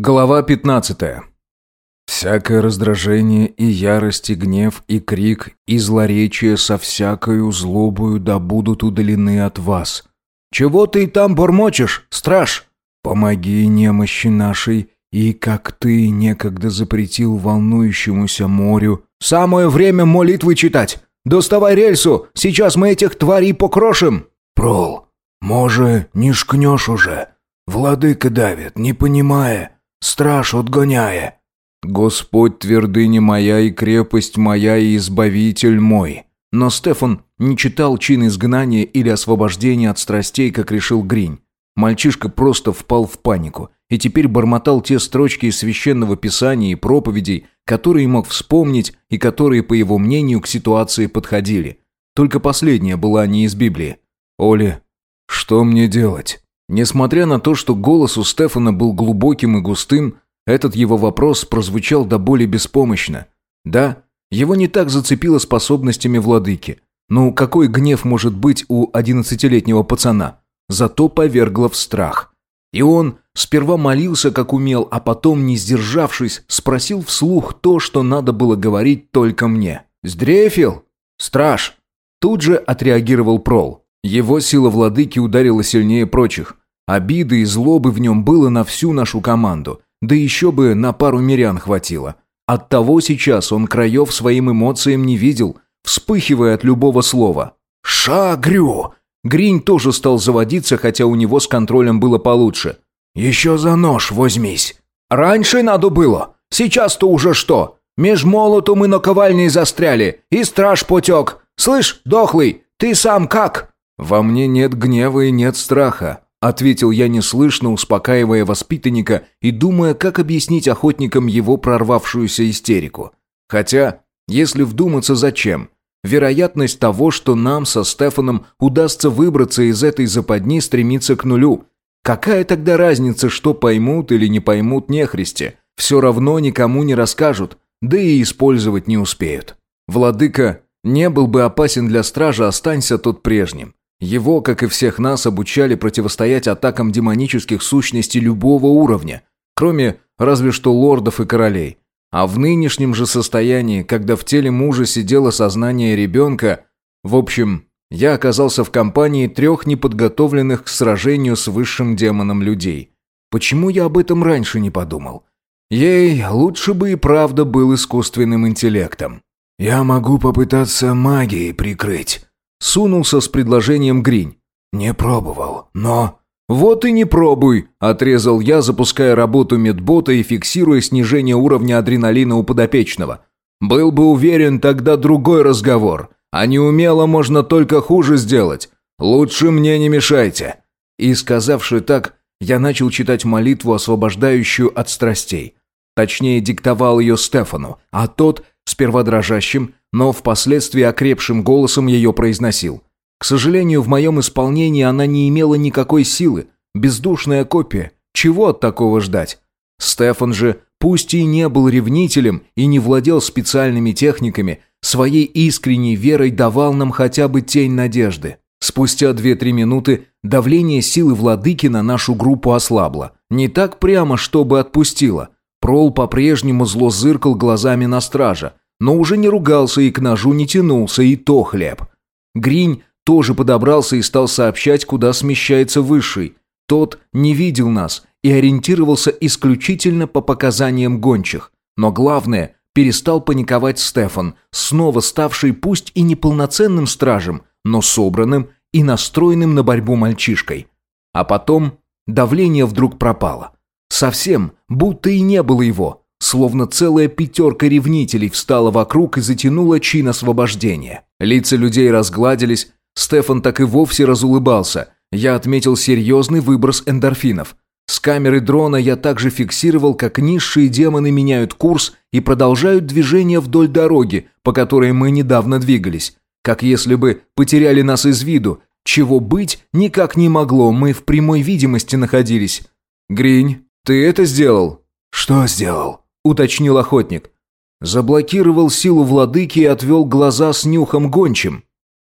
Глава 15. «Всякое раздражение и ярость, и гнев, и крик, и злоречие со всякою злобою да будут удалены от вас». «Чего ты там бормочешь, страж?» «Помоги немощи нашей, и как ты некогда запретил волнующемуся морю». «Самое время молитвы читать! Доставай рельсу, сейчас мы этих тварей покрошим!» «Прол, може, не шкнешь уже? Владыка давит, не понимая» страж отгоняя». «Господь твердыня моя и крепость моя и избавитель мой». Но Стефан не читал чин изгнания или освобождения от страстей, как решил Гринь. Мальчишка просто впал в панику и теперь бормотал те строчки из священного писания и проповедей, которые мог вспомнить и которые, по его мнению, к ситуации подходили. Только последняя была не из Библии. «Оля, что мне делать?» Несмотря на то, что голос у Стефана был глубоким и густым, этот его вопрос прозвучал до боли беспомощно. Да, его не так зацепило способностями владыки. Ну, какой гнев может быть у одиннадцатилетнего пацана? Зато повергло в страх. И он сперва молился, как умел, а потом, не сдержавшись, спросил вслух то, что надо было говорить только мне. «Сдрефил? Страж!» Тут же отреагировал Прол. Его сила владыки ударила сильнее прочих. Обиды и злобы в нем было на всю нашу команду, да еще бы на пару мирян хватило. Оттого сейчас он краев своим эмоциям не видел, вспыхивая от любого слова. «Шагрю!» Гринь тоже стал заводиться, хотя у него с контролем было получше. «Еще за нож возьмись!» «Раньше надо было! Сейчас-то уже что? Меж молотом и наковальней застряли, и страж потек! Слышь, дохлый, ты сам как?» «Во мне нет гнева и нет страха», Ответил я неслышно, успокаивая воспитанника и думая, как объяснить охотникам его прорвавшуюся истерику. Хотя, если вдуматься, зачем? Вероятность того, что нам со Стефаном удастся выбраться из этой западни, стремится к нулю. Какая тогда разница, что поймут или не поймут нехристи? Все равно никому не расскажут, да и использовать не успеют. Владыка не был бы опасен для стража, останься тот прежним. Его, как и всех нас, обучали противостоять атакам демонических сущностей любого уровня, кроме разве что лордов и королей. А в нынешнем же состоянии, когда в теле мужа сидело сознание ребенка, в общем, я оказался в компании трех неподготовленных к сражению с высшим демоном людей. Почему я об этом раньше не подумал? Ей, лучше бы и правда был искусственным интеллектом. «Я могу попытаться магией прикрыть», Сунулся с предложением Гринь. «Не пробовал, но...» «Вот и не пробуй», – отрезал я, запуская работу медбота и фиксируя снижение уровня адреналина у подопечного. «Был бы уверен, тогда другой разговор. А неумело можно только хуже сделать. Лучше мне не мешайте». И, сказавши так, я начал читать молитву, освобождающую от страстей. Точнее, диктовал ее Стефану, а тот, сперва дрожащим, но впоследствии окрепшим голосом ее произносил. К сожалению, в моем исполнении она не имела никакой силы. Бездушная копия. Чего от такого ждать? Стефан же, пусть и не был ревнителем и не владел специальными техниками, своей искренней верой давал нам хотя бы тень надежды. Спустя 2-3 минуты давление силы владыки на нашу группу ослабло. Не так прямо, чтобы отпустило. Прол по-прежнему зло зыркал глазами на стража но уже не ругался и к ножу не тянулся, и то хлеб. Гринь тоже подобрался и стал сообщать, куда смещается высший. Тот не видел нас и ориентировался исключительно по показаниям гончих. Но главное, перестал паниковать Стефан, снова ставший пусть и неполноценным стражем, но собранным и настроенным на борьбу мальчишкой. А потом давление вдруг пропало. Совсем, будто и не было его. Словно целая пятерка ревнителей встала вокруг и затянула чин освобождения. Лица людей разгладились, Стефан так и вовсе разулыбался. Я отметил серьезный выброс эндорфинов. С камеры дрона я также фиксировал, как низшие демоны меняют курс и продолжают движение вдоль дороги, по которой мы недавно двигались. Как если бы потеряли нас из виду. Чего быть никак не могло, мы в прямой видимости находились. «Гринь, ты это сделал?» «Что сделал?» уточнил охотник. Заблокировал силу владыки и отвел глаза с нюхом гончим.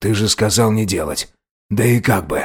«Ты же сказал не делать. Да и как бы».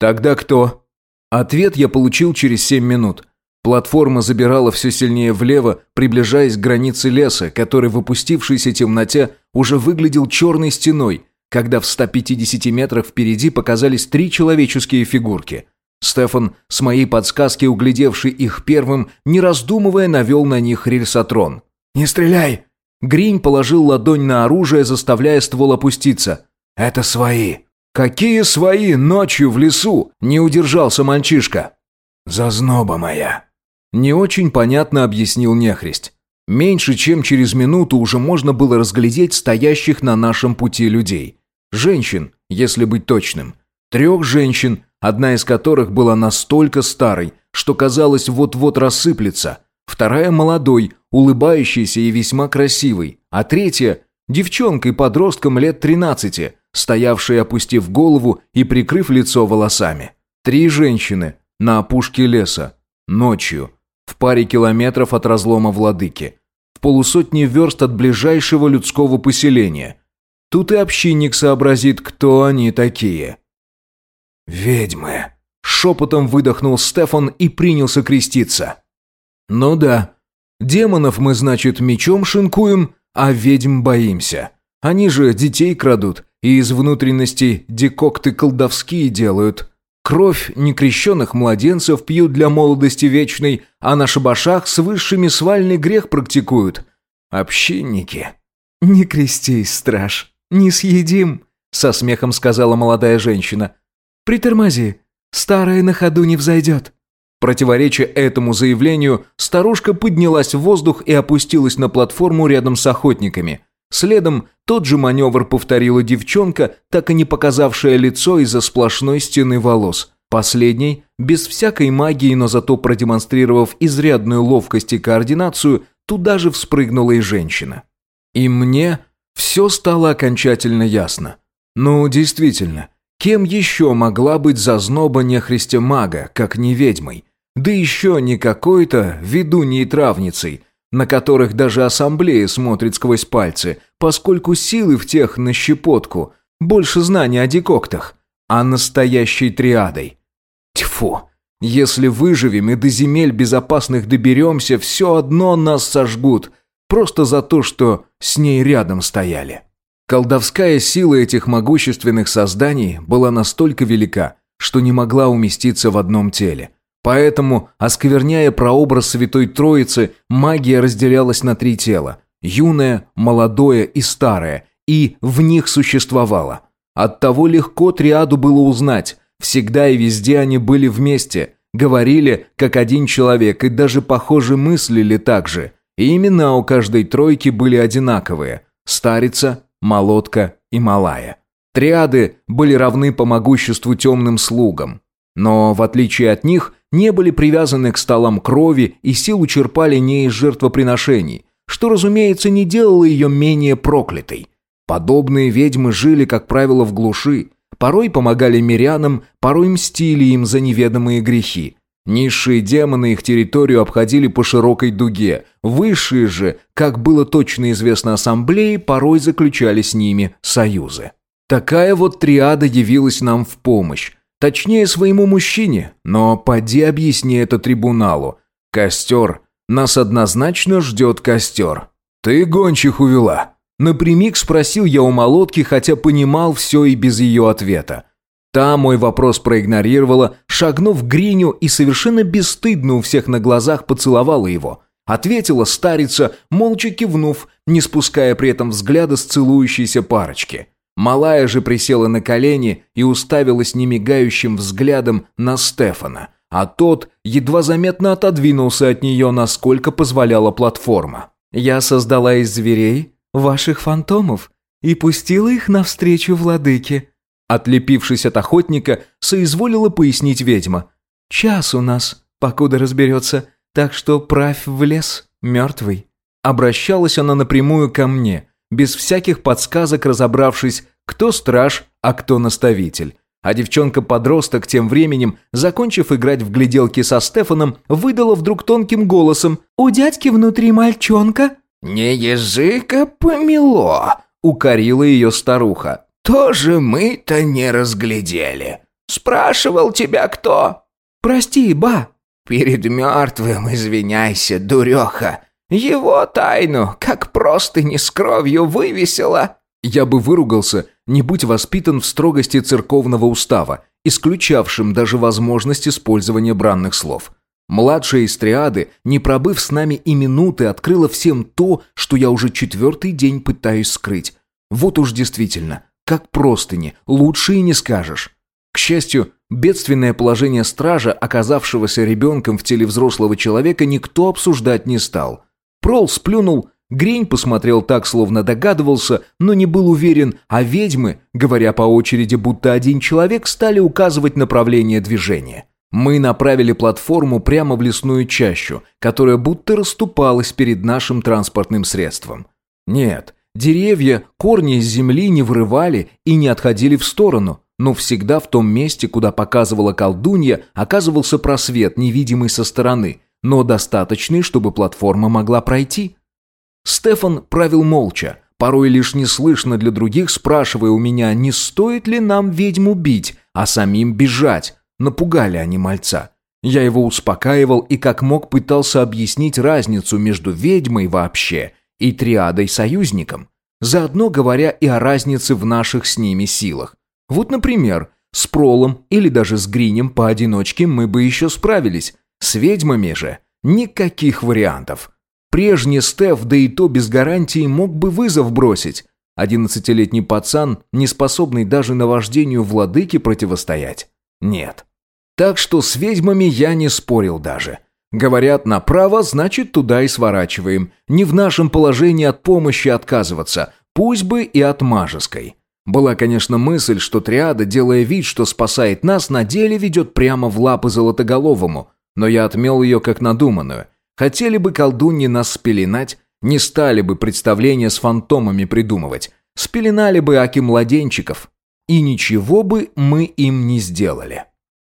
«Тогда кто?» Ответ я получил через семь минут. Платформа забирала все сильнее влево, приближаясь к границе леса, который в опустившейся темноте уже выглядел черной стеной, когда в 150 метрах впереди показались три человеческие фигурки. Стефан, с моей подсказки углядевший их первым, не раздумывая, навел на них рельсотрон. «Не стреляй!» Гринь положил ладонь на оружие, заставляя ствол опуститься. «Это свои». «Какие свои? Ночью в лесу?» – не удержался мальчишка. «Зазноба моя». Не очень понятно объяснил нехрист. Меньше чем через минуту уже можно было разглядеть стоящих на нашем пути людей. Женщин, если быть точным. Трех женщин, одна из которых была настолько старой, что казалось вот-вот рассыплется. Вторая молодой, улыбающейся и весьма красивой. А третья – девчонкой-подростком лет 13, стоявшей опустив голову и прикрыв лицо волосами. Три женщины на опушке леса. Ночью в паре километров от разлома владыки, в полусотни верст от ближайшего людского поселения. Тут и общинник сообразит, кто они такие. «Ведьмы!» – шепотом выдохнул Стефан и принялся креститься. «Ну да, демонов мы, значит, мечом шинкуем, а ведьм боимся. Они же детей крадут и из внутренностей декокты колдовские делают». Кровь некрещенных младенцев пьют для молодости вечной, а на шабашах с высшими свальный грех практикуют. Общинники. «Не крестись, страж, не съедим», — со смехом сказала молодая женщина. «Притормози, старая на ходу не взойдет». Противоречия этому заявлению, старушка поднялась в воздух и опустилась на платформу рядом с охотниками — Следом тот же маневр повторила девчонка, так и не показавшая лицо из-за сплошной стены волос. Последней, без всякой магии, но зато продемонстрировав изрядную ловкость и координацию, туда же вспрыгнула и женщина. И мне все стало окончательно ясно. Ну, действительно, кем еще могла быть зазноба нехристя мага, как не ведьмой? Да еще не какой-то ведуньей травницей – на которых даже ассамблея смотрит сквозь пальцы, поскольку силы в тех на щепотку, больше знаний о декоктах, а настоящей триадой. Тьфу, если выживем и до земель безопасных доберемся, все одно нас сожгут, просто за то, что с ней рядом стояли. Колдовская сила этих могущественных созданий была настолько велика, что не могла уместиться в одном теле – Поэтому, оскверняя прообраз Святой Троицы, магия разделялась на три тела – юное, молодое и старое, и в них существовало. Оттого легко триаду было узнать, всегда и везде они были вместе, говорили как один человек и даже, похоже, мыслили так же. И имена у каждой тройки были одинаковые – Старица, Молодка и Малая. Триады были равны по могуществу темным слугам. Но, в отличие от них – не были привязаны к столам крови и силу черпали не из жертвоприношений, что, разумеется, не делало ее менее проклятой. Подобные ведьмы жили, как правило, в глуши, порой помогали мирянам, порой мстили им за неведомые грехи. Низшие демоны их территорию обходили по широкой дуге, высшие же, как было точно известно ассамблее, порой заключали с ними союзы. Такая вот триада явилась нам в помощь, Точнее, своему мужчине, но поди объясни это трибуналу. Костер. Нас однозначно ждет костер. Ты гончих увела. Напрямик спросил я у молотки, хотя понимал все и без ее ответа. Та мой вопрос проигнорировала, шагнув к Гриню и совершенно бесстыдно у всех на глазах поцеловала его. Ответила старица, молча кивнув, не спуская при этом взгляда с целующейся парочки. Малая же присела на колени и уставилась немигающим взглядом на Стефана, а тот едва заметно отодвинулся от нее, насколько позволяла платформа. «Я создала из зверей ваших фантомов и пустила их навстречу владыке», отлепившись от охотника, соизволила пояснить ведьма. «Час у нас, покуда разберется, так что правь в лес, мертвый». Обращалась она напрямую ко мне – без всяких подсказок разобравшись, кто страж, а кто наставитель. А девчонка-подросток тем временем, закончив играть в гляделки со Стефаном, выдала вдруг тонким голосом «У дядьки внутри мальчонка». «Не языка помело», — укорила ее старуха. «Тоже мы-то не разглядели. Спрашивал тебя кто?» «Прости, ба». Перед мертвым извиняйся, дуреха. Его тайну, как просто не с кровью вывесила. Я бы выругался, не будь воспитан в строгости церковного устава, исключавшим даже возможность использования бранных слов. Младшая из триады, не пробыв с нами и минуты, открыла всем то, что я уже четвертый день пытаюсь скрыть. Вот уж действительно, как простыни, лучше и не скажешь. К счастью, бедственное положение стража, оказавшегося ребенком в теле взрослого человека, никто обсуждать не стал. Прол сплюнул, Грень посмотрел так, словно догадывался, но не был уверен, а ведьмы, говоря по очереди, будто один человек, стали указывать направление движения. Мы направили платформу прямо в лесную чащу, которая будто расступалась перед нашим транспортным средством. Нет, деревья корни из земли не вырывали и не отходили в сторону, но всегда в том месте, куда показывала колдунья, оказывался просвет, невидимый со стороны, но достаточный, чтобы платформа могла пройти. Стефан правил молча, порой лишь неслышно для других, спрашивая у меня, не стоит ли нам ведьму бить, а самим бежать. Напугали они мальца. Я его успокаивал и как мог пытался объяснить разницу между ведьмой вообще и триадой-союзником, заодно говоря и о разнице в наших с ними силах. Вот, например, с Пролом или даже с Гринем поодиночке мы бы еще справились, с ведьмами же никаких вариантов. Прежний Стеф, да и то без гарантии, мог бы вызов бросить. Одиннадцатилетний пацан, не способный даже на вождению владыки противостоять. Нет. Так что с ведьмами я не спорил даже. Говорят, направо, значит, туда и сворачиваем. Не в нашем положении от помощи отказываться, пусть бы и от мажеской. Была, конечно, мысль, что триада, делая вид, что спасает нас, на деле ведет прямо в лапы Золотоголовому, но я отмел ее как надуманную. Хотели бы колдуньи нас спеленать, не стали бы представления с фантомами придумывать. Спеленали бы аки младенчиков. И ничего бы мы им не сделали.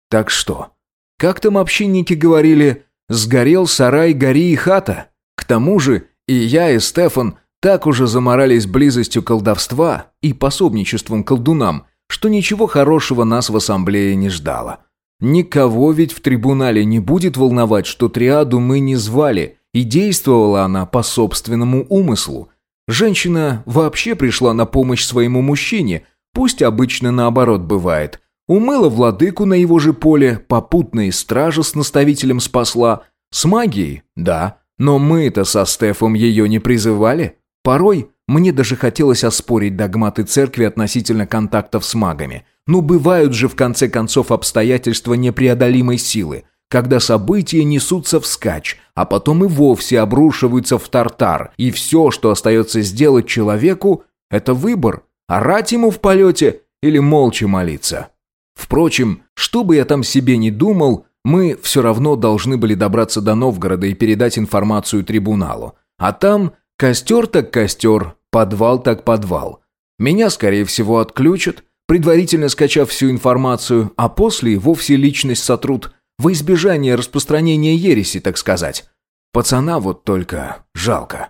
Так что? Как там общинники говорили, сгорел сарай, гори и хата? К тому же и я, и Стефан так уже заморались близостью колдовства и пособничеством колдунам, что ничего хорошего нас в ассамблее не ждало. Никого ведь в трибунале не будет волновать, что триаду мы не звали, и действовала она по собственному умыслу. Женщина вообще пришла на помощь своему мужчине, пусть обычно наоборот бывает. Умыла владыку на его же поле, попутно и стража с наставителем спасла. С магией, да, но мы-то со Стефом ее не призывали. Порой мне даже хотелось оспорить догматы церкви относительно контактов с магами – ну, бывают же в конце концов обстоятельства непреодолимой силы, когда события несутся вскачь, а потом и вовсе обрушиваются в тартар, и все, что остается сделать человеку, это выбор – орать ему в полете или молча молиться. Впрочем, что бы я там себе не думал, мы все равно должны были добраться до Новгорода и передать информацию трибуналу. А там костер так костер, подвал так подвал. Меня, скорее всего, отключат – предварительно скачав всю информацию, а после вовсе личность сотрут, во избежание распространения ереси, так сказать. Пацана вот только жалко.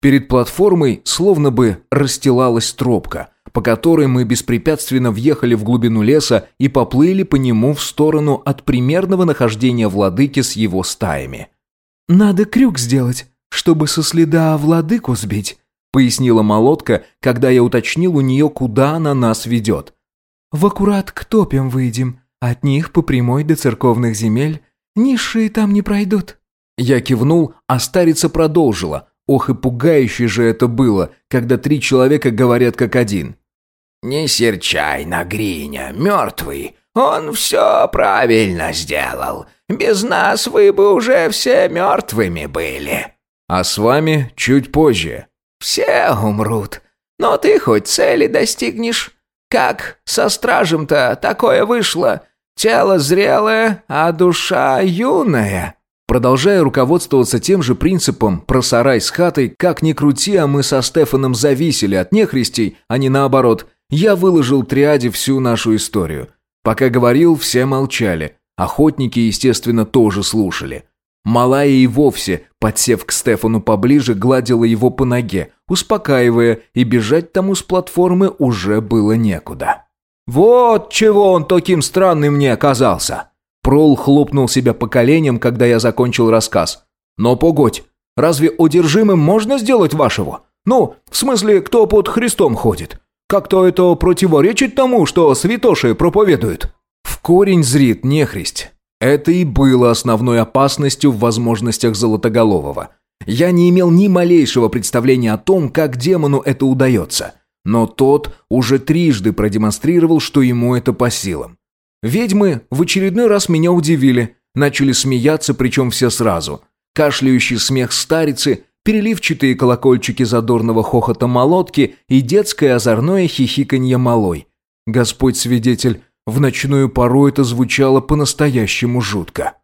Перед платформой словно бы расстилалась тропка, по которой мы беспрепятственно въехали в глубину леса и поплыли по нему в сторону от примерного нахождения владыки с его стаями. «Надо крюк сделать, чтобы со следа владыку сбить», пояснила молотка, когда я уточнил у нее, куда она нас ведет. «В аккурат к топям выйдем, от них по прямой до церковных земель, низшие там не пройдут». Я кивнул, а старица продолжила. Ох и пугающе же это было, когда три человека говорят как один. «Не серчай на Гриня, мертвый. Он все правильно сделал. Без нас вы бы уже все мертвыми были». «А с вами чуть позже», все умрут. Но ты хоть цели достигнешь. Как со стражем-то такое вышло? Тело зрелое, а душа юная». Продолжая руководствоваться тем же принципом про сарай с хатой, как ни крути, а мы со Стефаном зависели от нехристей, а не наоборот, я выложил триаде всю нашу историю. Пока говорил, все молчали. Охотники, естественно, тоже слушали. Малая и вовсе, подсев к Стефану поближе, гладила его по ноге, успокаивая, и бежать тому с платформы уже было некуда. «Вот чего он таким странным мне оказался! Прол хлопнул себя по коленям, когда я закончил рассказ. «Но погодь, разве одержимым можно сделать вашего? Ну, в смысле, кто под Христом ходит? Как-то это противоречит тому, что святоши проповедуют». В корень зрит нехристь. Это и было основной опасностью в возможностях Золотоголового. Я не имел ни малейшего представления о том, как демону это удается. Но тот уже трижды продемонстрировал, что ему это по силам. Ведьмы в очередной раз меня удивили. Начали смеяться, причем все сразу. Кашляющий смех старицы, переливчатые колокольчики задорного хохота молотки и детское озорное хихиканье малой. Господь свидетель, в ночную пору это звучало по-настоящему жутко.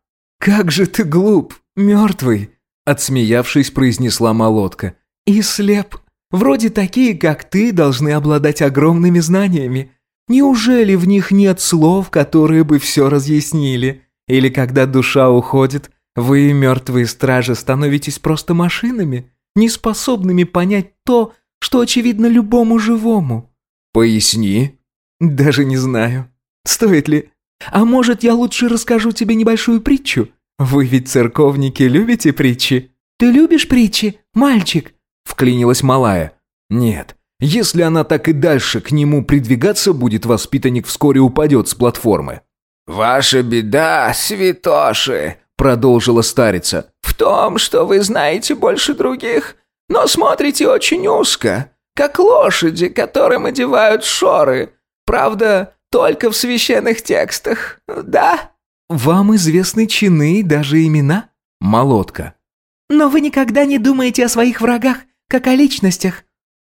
«Как же ты глуп, мертвый!» Отсмеявшись, произнесла молотка. «И слеп. Вроде такие, как ты, должны обладать огромными знаниями. Неужели в них нет слов, которые бы все разъяснили? Или когда душа уходит, вы, мертвые стражи, становитесь просто машинами, неспособными понять то, что очевидно любому живому?» «Поясни». «Даже не знаю. Стоит ли? А может, я лучше расскажу тебе небольшую притчу? Вы ведь, церковники, любите притчи?» «Ты любишь притчи, мальчик?» – вклинилась малая. «Нет, если она так и дальше к нему придвигаться будет, воспитанник вскоре упадет с платформы». «Ваша беда, святоши», — продолжила старица, — «в том, что вы знаете больше других, но смотрите очень узко, как лошади, которым одевают шоры. Правда, только в священных текстах, да?» «Вам известны чины и даже имена?» «Молотка». «Но вы никогда не думаете о своих врагах, как о личностях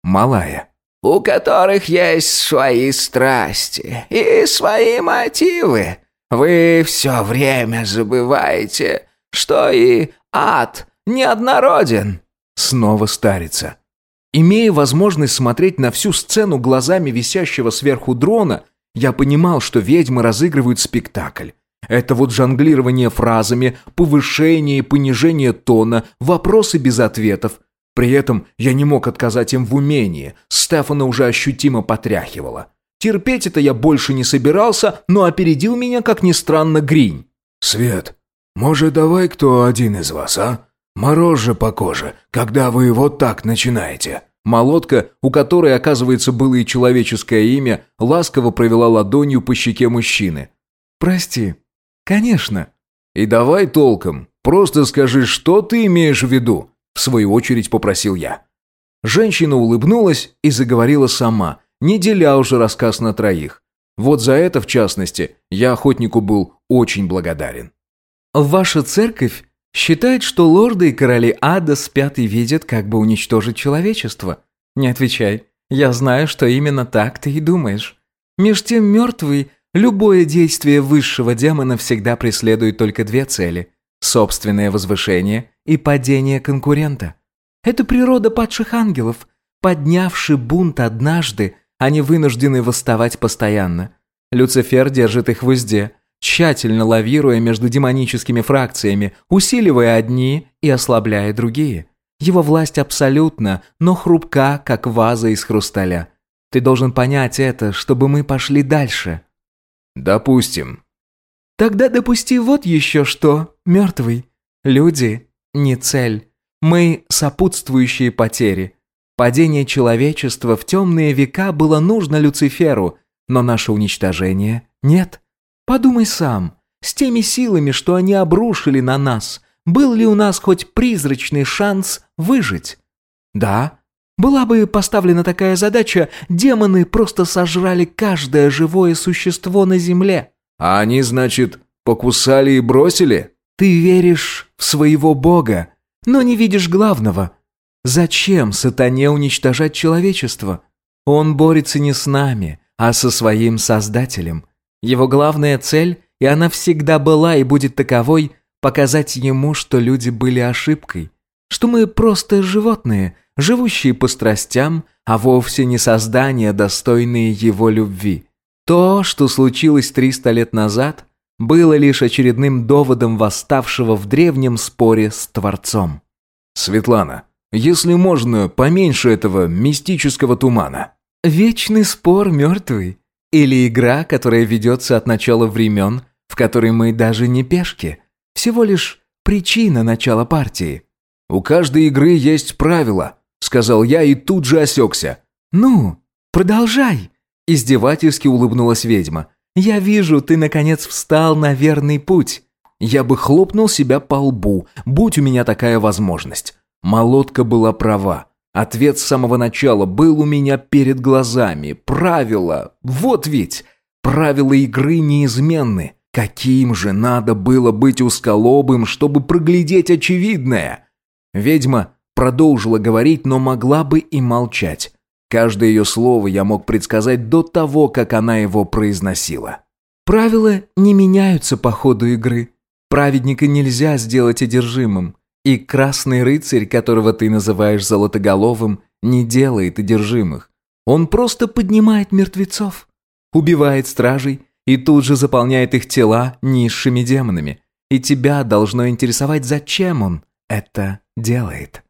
малая. «У которых есть свои страсти и свои мотивы. Вы все время забываете, что и ад неоднороден». Снова старится. Имея возможность смотреть на всю сцену глазами висящего сверху дрона, я понимал, что ведьмы разыгрывают спектакль. Это вот жонглирование фразами, повышение и понижение тона, вопросы без ответов, при этом я не мог отказать им в умении, Стефана уже ощутимо потряхивало. Терпеть это я больше не собирался, но опередил меня, как ни странно, Гринь. «Свет, может, давай кто один из вас, а? Мороз же по коже, когда вы вот так начинаете». Молотка, у которой, оказывается, было и человеческое имя, ласково провела ладонью по щеке мужчины. «Прости. Конечно». «И давай толком. Просто скажи, что ты имеешь в виду?» В свою очередь попросил я. Женщина улыбнулась и заговорила сама, не деля уже рассказ на троих. Вот за это, в частности, я охотнику был очень благодарен. «Ваша церковь считает, что лорды и короли ада спят и видят, как бы уничтожить человечество. Не отвечай. Я знаю, что именно так ты и думаешь. Меж тем мертвый, любое действие высшего демона всегда преследует только две цели – собственное возвышение и падение конкурента. Это природа падших ангелов. Поднявши бунт однажды, они вынуждены восставать постоянно. Люцифер держит их в узде, тщательно лавируя между демоническими фракциями, усиливая одни и ослабляя другие. Его власть абсолютна, но хрупка, как ваза из хрусталя. Ты должен понять это, чтобы мы пошли дальше. Допустим. Тогда допусти вот еще что, мертвый. Люди не цель. Мы – сопутствующие потери. Падение человечества в темные века было нужно Люциферу, но наше уничтожение – нет. Подумай сам, с теми силами, что они обрушили на нас, был ли у нас хоть призрачный шанс выжить? Да, была бы поставлена такая задача, демоны просто сожрали каждое живое существо на земле. А они, значит, покусали и бросили? Ты веришь в своего Бога, но не видишь главного. Зачем сатане уничтожать человечество? Он борется не с нами, а со своим Создателем. Его главная цель, и она всегда была и будет таковой, показать ему, что люди были ошибкой, что мы просто животные, живущие по страстям, а вовсе не создания, достойные его любви. То, что случилось 300 лет назад – было лишь очередным доводом восставшего в древнем споре с Творцом. «Светлана, если можно, поменьше этого мистического тумана». «Вечный спор мертвый? Или игра, которая ведется от начала времен, в которой мы даже не пешки, всего лишь причина начала партии». «У каждой игры есть правила», — сказал я и тут же осекся. «Ну, продолжай», — издевательски улыбнулась ведьма. «Я вижу, ты, наконец, встал на верный путь». Я бы хлопнул себя по лбу, будь у меня такая возможность. Молодка была права. Ответ с самого начала был у меня перед глазами. Правила. Вот ведь. Правила игры неизменны. Каким же надо было быть усколобым, чтобы проглядеть очевидное? Ведьма продолжила говорить, но могла бы и молчать. Каждое ее слово я мог предсказать до того, как она его произносила. «Правила не меняются по ходу игры. Праведника нельзя сделать одержимым. И красный рыцарь, которого ты называешь золотоголовым, не делает одержимых. Он просто поднимает мертвецов, убивает стражей и тут же заполняет их тела низшими демонами. И тебя должно интересовать, зачем он это делает».